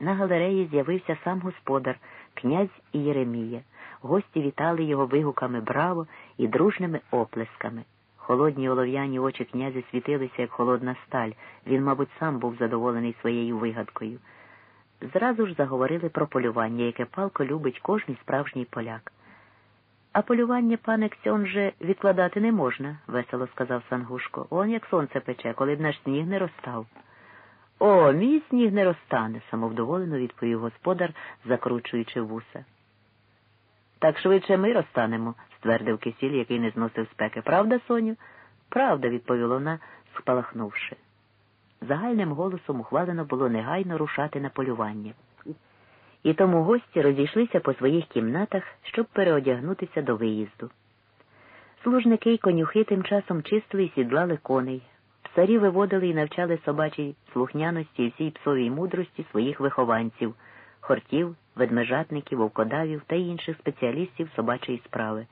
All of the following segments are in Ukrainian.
На галереї з'явився сам господар, князь Єремія. Гості вітали його вигуками браво і дружними оплесками. Холодні олов'яні очі князя світилися, як холодна сталь. Він, мабуть, сам був задоволений своєю вигадкою. Зразу ж заговорили про полювання, яке палко любить кожний справжній поляк. А полювання, пане Ксьонже, відкладати не можна, весело сказав Сангушко. Он як сонце пече, коли б наш сніг не розстав. О, мій сніг не розтане, самовдоволено відповів господар, закручуючи вуса. Так швидше ми розтанемо, ствердив кисіль, який не зносив спеки. Правда, Соню? Правда, відповіла вона, спалахнувши. Загальним голосом ухвалено було негайно рушати на полювання. І тому гості розійшлися по своїх кімнатах, щоб переодягнутися до виїзду. Служники й конюхи тим часом чистили і сідлали коней. Псарі виводили і навчали собачій слухняності і всій псовій мудрості своїх вихованців, хортів, ведмежатників, вовкодавів та інших спеціалістів собачої справи.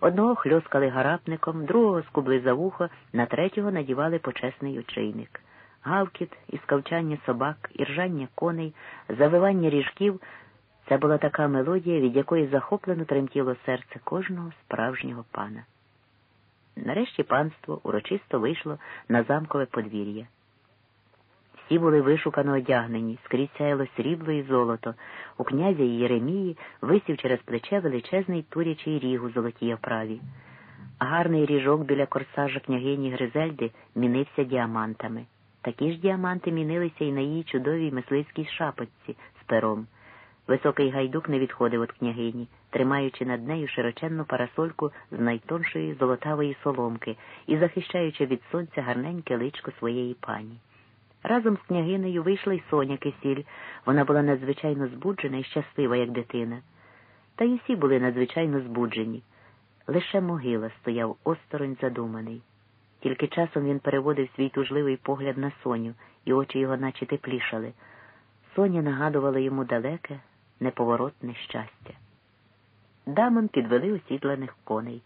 Одного хльоскали гарапником, другого скубли за вухо, на третього надівали почесний очейник. Гавкіт, і скавчання собак, і ржання коней, завивання ріжків це була така мелодія, від якої захоплено тремтіло серце кожного справжнього пана. Нарешті панство урочисто вийшло на замкове подвір'я. Всі були вишукано одягнені, скрізь сяяло срібло і золото. У князя Єремії висів через плече величезний турячий ріг у золотій оправі. Гарний ріжок біля корсажа княгині Гризельди мінився діамантами. Такі ж діаманти мінилися і на її чудовій мисливській шапочці з пером. Високий гайдук не відходив від княгині, тримаючи над нею широченну парасольку з найтоншої золотавої соломки і захищаючи від сонця гарненьке личко своєї пані. Разом з княгинею вийшла й Соня Кисіль. Вона була надзвичайно збуджена і щаслива, як дитина. Та й усі були надзвичайно збуджені. Лише могила стояв осторонь задуманий. Тільки часом він переводив свій тужливий погляд на Соню, і очі його наче теплішали. Соня нагадувала йому далеке, неповоротне щастя. Дамам підвели осідланих коней.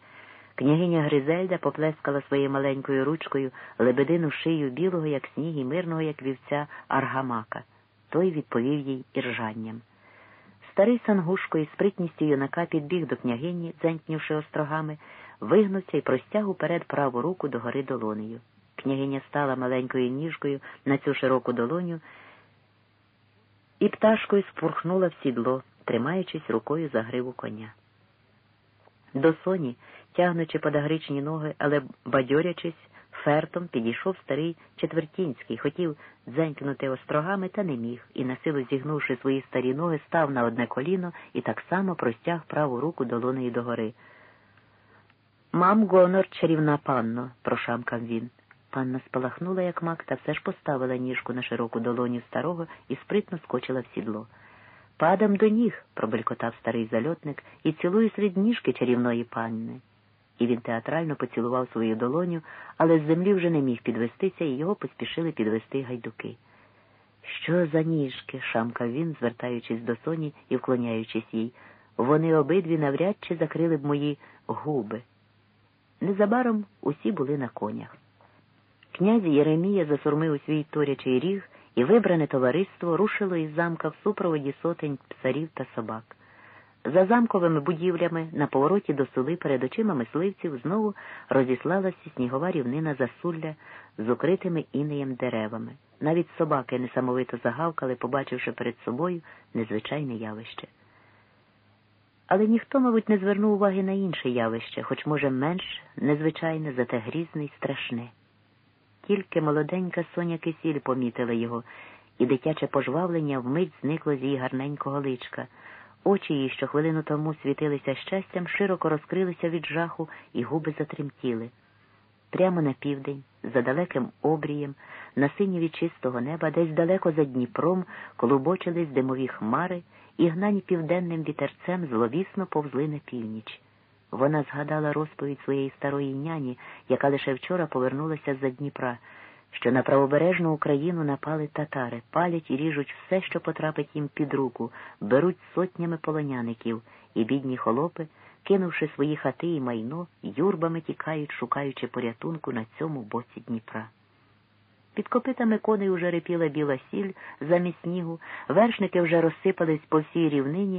Княгиня Гризельда поплескала своєю маленькою ручкою лебедину шию білого, як сніг, і мирного, як вівця, аргамака. Той відповів їй іржанням. Старий Сангушко із спритністю юнака підбіг до княгині, дзенькнувши острогами, вигнувся і простяг уперед праву руку догори долонею. Княгиня стала маленькою ніжкою на цю широку долоню і пташкою спурхнула в сідло, тримаючись рукою за гриву коня. До соні, тягнучи подагричні ноги, але бадьорячись, фертом підійшов старий Четвертінський, хотів дзенькнути острогами, та не міг, і, насилу зігнувши свої старі ноги, став на одне коліно і так само простяг праву руку долонею догори. Мам гонор, чарівна панно, прошамкав він. Панна спалахнула, як мак, та все ж поставила ніжку на широку долоню старого і спритно скочила в сідло. Падам до ніг, пробелькотав старий зальотник, і цілує серед ніжки чарівної панни. І він театрально поцілував свою долоню, але з землі вже не міг підвестися, і його поспішили підвести гайдуки. Що за ніжки? шамкав він, звертаючись до соні і вклоняючись їй. Вони обидві навряд чи закрили б мої губи. Незабаром усі були на конях. Князь Єремія засурмив у свій торячий ріг, і вибране товариство рушило із замка в супроводі сотень псарів та собак. За замковими будівлями на повороті до сули перед очима мисливців знову розіслалася снігова рівнина засулля з укритими інеєм деревами. Навіть собаки несамовито загавкали, побачивши перед собою незвичайне явище. Але ніхто, мабуть, не звернув уваги на інше явище, хоч, може, менш незвичайне, зате грізне й страшне. Тільки молоденька Соня Кисіль помітила його, і дитяче пожвавлення вмить зникло з її гарненького личка. Очі її, що хвилину тому світилися щастям, широко розкрилися від жаху, і губи затремтіли. Прямо на південь, за далеким обрієм, на синіві чистого неба, десь далеко за Дніпром, колубочились димові хмари і гнані південним вітерцем зловісно повзли на північ. Вона згадала розповідь своєї старої няні, яка лише вчора повернулася з-за Дніпра, що на правобережну Україну напали татари, палять і ріжуть все, що потрапить їм під руку, беруть сотнями полоняників, і бідні холопи, кинувши свої хати і майно, юрбами тікають, шукаючи порятунку на цьому боці Дніпра. Під копитами коней уже репіла біла сіль замість снігу, вершники вже розсипались по всій рівнині.